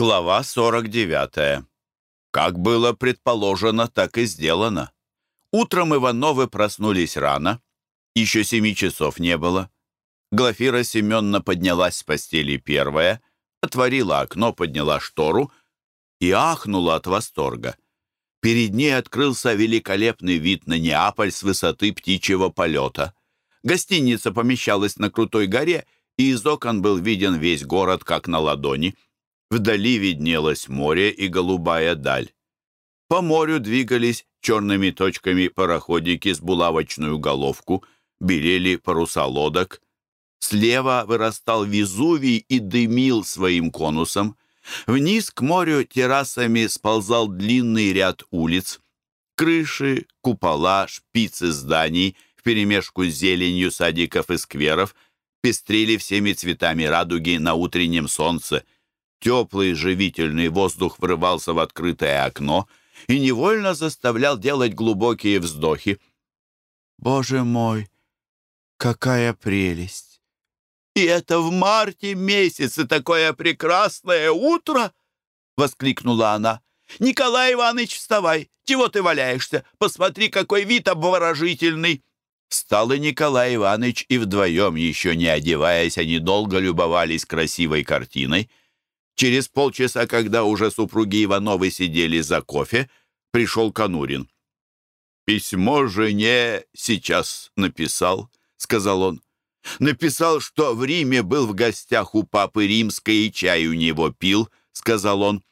Глава 49. Как было предположено, так и сделано. Утром Ивановы проснулись рано. Еще семи часов не было. Глафира Семеновна поднялась с постели первая, отворила окно, подняла штору и ахнула от восторга. Перед ней открылся великолепный вид на Неаполь с высоты птичьего полета. Гостиница помещалась на крутой горе, и из окон был виден весь город, как на ладони — Вдали виднелось море и голубая даль. По морю двигались черными точками пароходики с булавочную головку, белели паруса лодок. Слева вырастал Везувий и дымил своим конусом. Вниз к морю террасами сползал длинный ряд улиц. Крыши, купола, шпицы зданий вперемешку с зеленью садиков и скверов пестрили всеми цветами радуги на утреннем солнце — Теплый живительный воздух врывался в открытое окно и невольно заставлял делать глубокие вздохи. «Боже мой, какая прелесть! И это в марте месяце такое прекрасное утро!» — воскликнула она. «Николай Иванович, вставай! Чего ты валяешься? Посмотри, какой вид обворожительный!» Встал и Николай Иванович, и вдвоем, еще не одеваясь, они долго любовались красивой картиной — Через полчаса, когда уже супруги Ивановы сидели за кофе, пришел Конурин. «Письмо жене сейчас написал», — сказал он. «Написал, что в Риме был в гостях у папы римской и чай у него пил», — сказал он.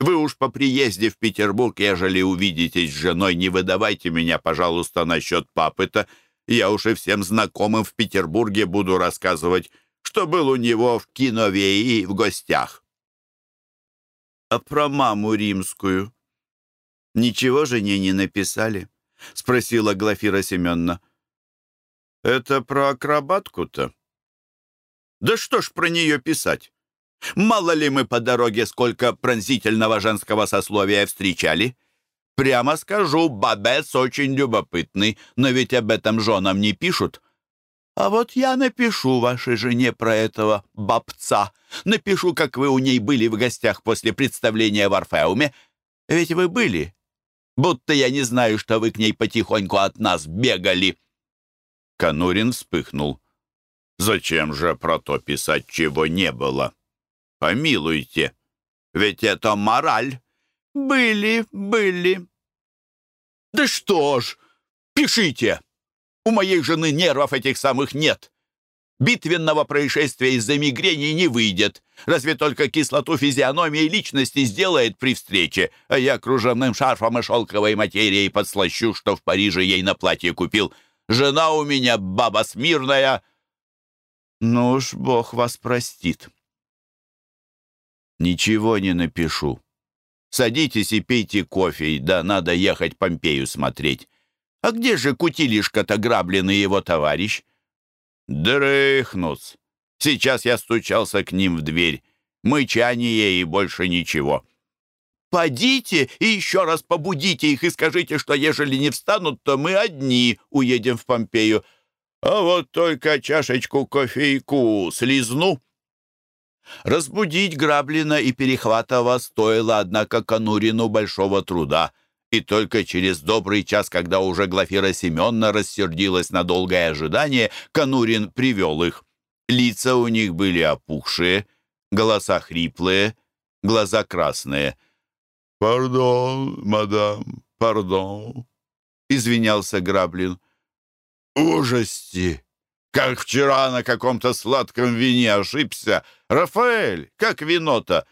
«Вы уж по приезде в Петербург, ежели увидитесь с женой, не выдавайте меня, пожалуйста, насчет папы-то. Я уж и всем знакомым в Петербурге буду рассказывать, что был у него в Кинове и в гостях» а про маму римскую?» «Ничего жене не написали?» — спросила Глафира Семеновна. «Это про акробатку-то?» «Да что ж про нее писать? Мало ли мы по дороге сколько пронзительного женского сословия встречали? Прямо скажу, бабец очень любопытный, но ведь об этом женам не пишут. А вот я напишу вашей жене про этого бабца. Напишу, как вы у ней были в гостях после представления в Орфеуме. Ведь вы были. Будто я не знаю, что вы к ней потихоньку от нас бегали». Конурин вспыхнул. «Зачем же про то писать, чего не было? Помилуйте, ведь это мораль». «Были, были». «Да что ж, пишите!» У моей жены нервов этих самых нет. Битвенного происшествия из-за мигрени не выйдет. Разве только кислоту физиономии личности сделает при встрече, а я кружевным шарфом и шелковой материей подслащу, что в Париже ей на платье купил. Жена у меня баба смирная. Ну уж Бог вас простит. Ничего не напишу. Садитесь и пейте кофе, да надо ехать Помпею смотреть. А где же кутилишка-то грабленный его товарищ? Дрыхнут. Сейчас я стучался к ним в дверь. Мычание и больше ничего. «Подите и еще раз побудите их и скажите, что ежели не встанут, то мы одни уедем в Помпею. А вот только чашечку кофейку слизну». Разбудить Граблина и Перехватова стоило, однако, Конурину большого труда — и только через добрый час, когда уже Глафира Семеновна рассердилась на долгое ожидание, Конурин привел их. Лица у них были опухшие, голоса хриплые, глаза красные. «Пардон, мадам, пардон», — извинялся Граблин. «Ужасти! Как вчера на каком-то сладком вине ошибся! Рафаэль, как вино-то!»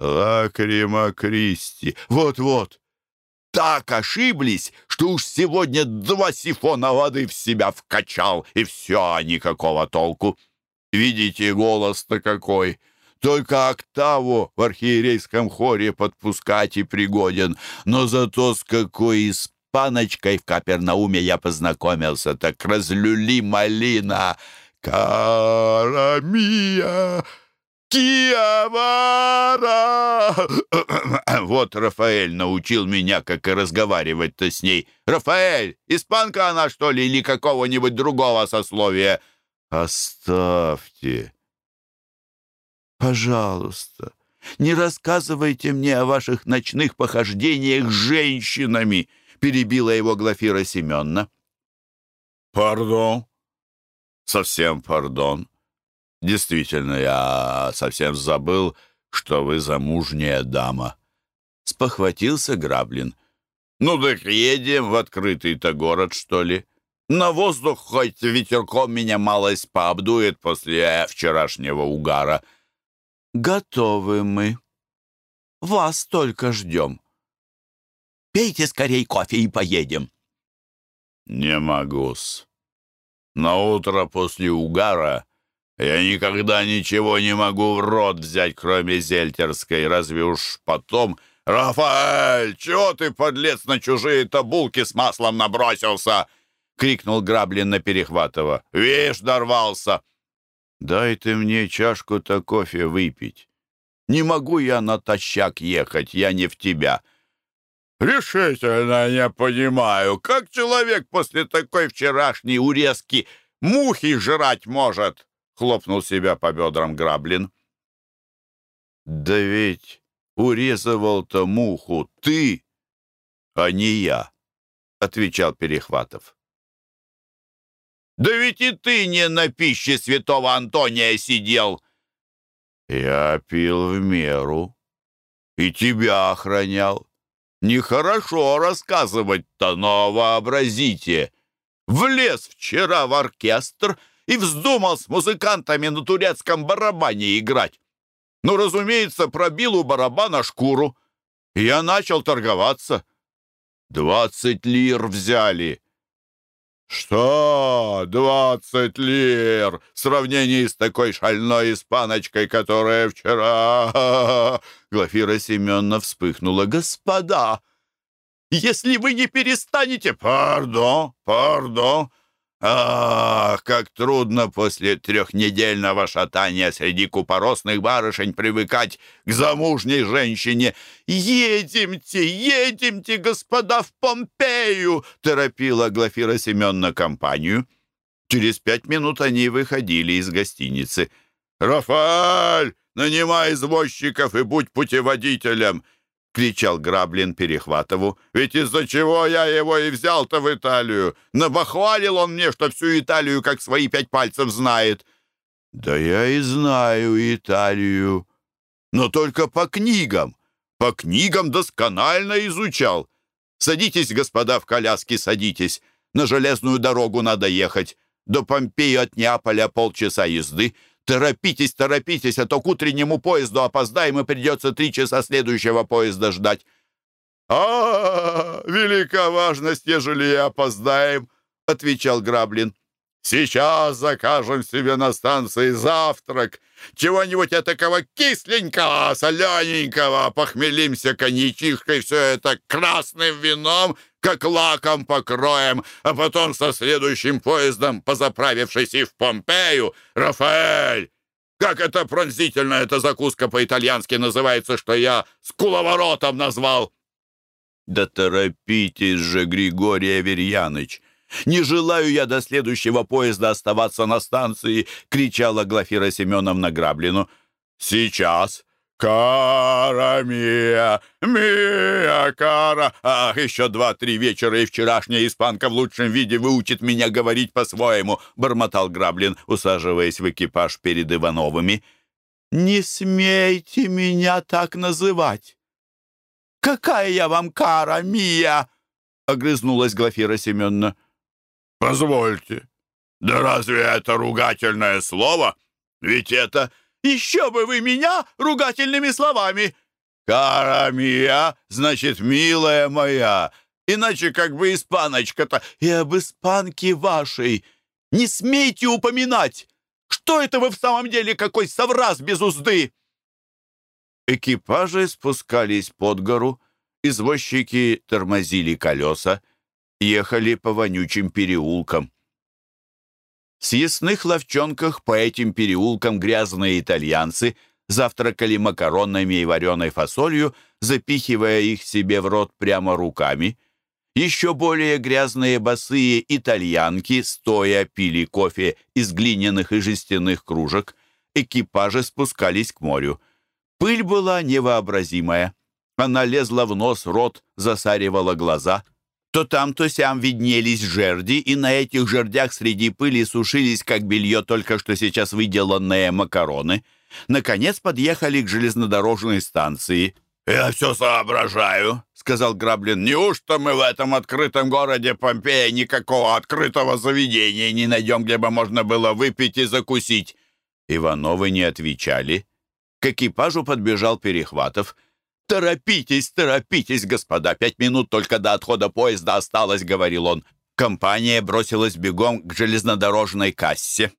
«Лакрима Кристи! Вот-вот! Так ошиблись, что уж сегодня два сифона воды в себя вкачал, и все, а никакого толку. Видите, голос-то какой! Только октаву в архиерейском хоре подпускать и пригоден, но зато с какой испаночкой в Капернауме я познакомился, так разлюли малина. Карамия! Киавара! Вот Рафаэль научил меня, как и разговаривать-то с ней. Рафаэль, испанка она, что ли, или какого-нибудь другого сословия? Оставьте. Пожалуйста, Не рассказывайте мне о ваших ночных похождениях с женщинами!» — перебила его Глафира Семеновна. «Пардон?» «Совсем пардон. Действительно, я совсем забыл, что вы замужняя дама». Спохватился Граблин. «Ну так едем в открытый-то город, что ли? На воздух хоть ветерком меня малость пообдует после вчерашнего угара». «Готовы мы. Вас только ждем. Пейте скорей кофе и поедем». «Не могу-с. На утро после угара я никогда ничего не могу в рот взять, кроме зельтерской, разве уж потом...» «Рафаэль, чего ты, подлец, на чужие табулки с маслом набросился?» — крикнул Граблин на Перехватова. «Вишь, дорвался!» «Дай ты мне чашку-то кофе выпить. Не могу я натощак ехать, я не в тебя». «Решительно не понимаю, как человек после такой вчерашней урезки мухи жрать может?» — хлопнул себя по бедрам Граблин. «Да ведь урезывал-то муху ты, а не я», — отвечал Перехватов. «Да ведь и ты не на пище святого Антония сидел!» «Я пил в меру и тебя охранял. Нехорошо рассказывать-то, но вообразите. Влез вчера в оркестр и вздумал с музыкантами на турецком барабане играть. Ну, разумеется, пробил у барабана шкуру. я начал торговаться. Двадцать лир взяли. «Что? Двадцать лир! В сравнении с такой шальной испаночкой, которая вчера...» Глафира Семеновна вспыхнула. «Господа, если вы не перестанете...» «Пардон, пардон!» Ах, как трудно после трехнедельного шатания среди купоросных барышень привыкать к замужней женщине. «Едемте, едемте, господа, в Помпею!» — торопила Глафира Семеновна компанию. Через пять минут они выходили из гостиницы. «Рафаэль, нанимай извозчиков и будь путеводителем!» Кричал Граблин Перехватову. «Ведь из-за чего я его и взял-то в Италию? Набахвалил он мне, что всю Италию как свои пять пальцев знает». «Да я и знаю Италию, но только по книгам. По книгам досконально изучал. Садитесь, господа, в коляски садитесь. На железную дорогу надо ехать. До Помпеи от Неаполя полчаса езды. «Торопитесь, торопитесь, а то к утреннему поезду опоздаем, и придется три часа следующего поезда ждать». «А, -а, -а велика важность, ежели и опоздаем», — отвечал Граблин. «Сейчас закажем себе на станции завтрак, чего-нибудь такого кисленького, солененького, похмелимся коньячишкой, все это красным вином, как лаком покроем, а потом со следующим поездом, позаправившись и в Помпею, Рафаэль, как это пронзительно эта закуска по-итальянски называется, что я с куловоротом назвал. Да торопитесь же, Григорий Аверьяныч! «Не желаю я до следующего поезда оставаться на станции!» — кричала Глафира Семеновна Граблину. «Сейчас! «Кара мия, мия, кара!» «Ах, еще два-три вечера, и вчерашняя испанка в лучшем виде выучит меня говорить по-своему», — бормотал Граблин, усаживаясь в экипаж перед Ивановыми. «Не смейте меня так называть! Какая я вам кара, мия!» — огрызнулась Глафира Семеновна. «Позвольте, да разве это ругательное слово? Ведь это...» Еще бы вы меня ругательными словами!» «Кара мия, значит, милая моя, иначе как бы испаночка-то, и об испанке вашей не смейте упоминать! Что это вы в самом деле, какой совраз без узды?» Экипажи спускались под гору, извозчики тормозили колеса, ехали по вонючим переулкам. В съестных ловчонках по этим переулкам грязные итальянцы завтракали макаронами и вареной фасолью, запихивая их себе в рот прямо руками. Еще более грязные босые итальянки стоя пили кофе из глиняных и жестяных кружек. Экипажи спускались к морю. Пыль была невообразимая. Она лезла в нос, рот, засаривала глаза. То там, то сям виднелись жерди, и на этих жердях среди пыли сушились, как белье, только что сейчас выделанные макароны. Наконец подъехали к железнодорожной станции. «Я все соображаю», — сказал Граблин. «Неужто мы в этом открытом городе Помпея никакого открытого заведения не найдем, где бы можно было выпить и закусить?» Ивановы не отвечали. К экипажу подбежал Перехватов. «Торопитесь, торопитесь, господа! Пять минут только до отхода поезда осталось», — говорил он. Компания бросилась бегом к железнодорожной кассе.